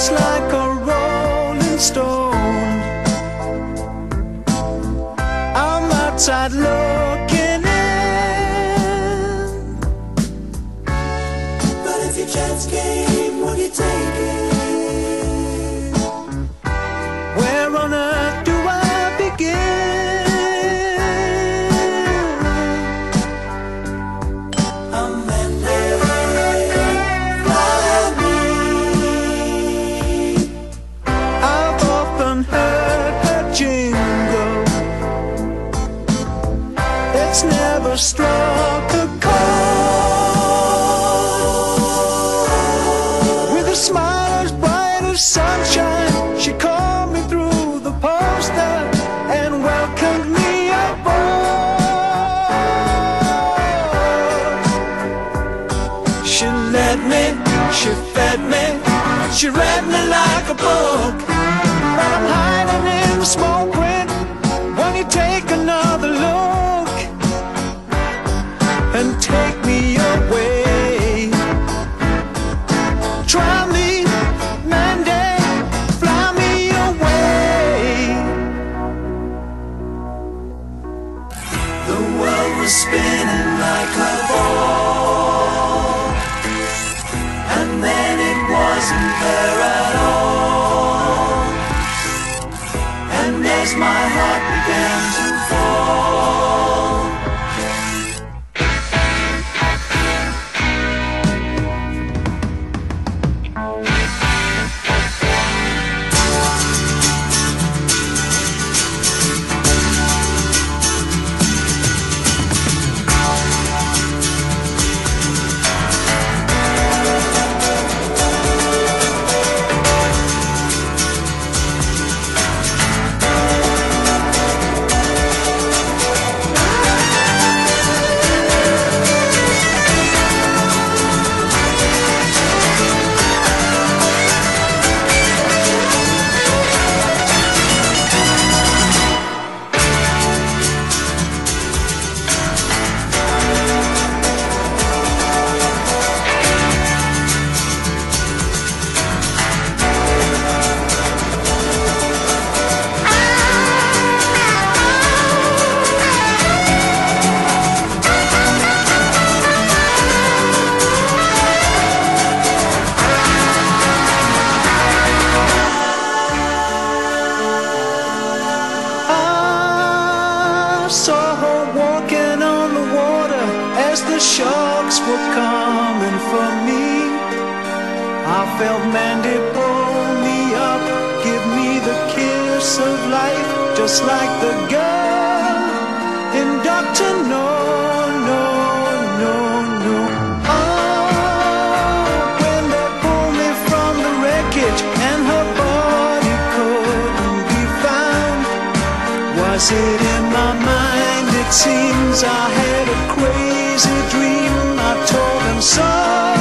just like a rolling stone. I'm outside looking in. But if you just came. Never struck a chord. With a smile as bright as sunshine, she called me through the poster and welcomed me aboard. She led me, she fed me, she read me like a book. Was spinning like a ball, and then it wasn't there at all. And as my heart began to sharks were coming for me. I felt Mandy pull me up, give me the kiss of life, just like the girl in Doctor No, no, no, no. Oh, when they pulled me from the wreckage and her body couldn't be found. Was it in my mind? It seems I had a crazy dream. I told him so.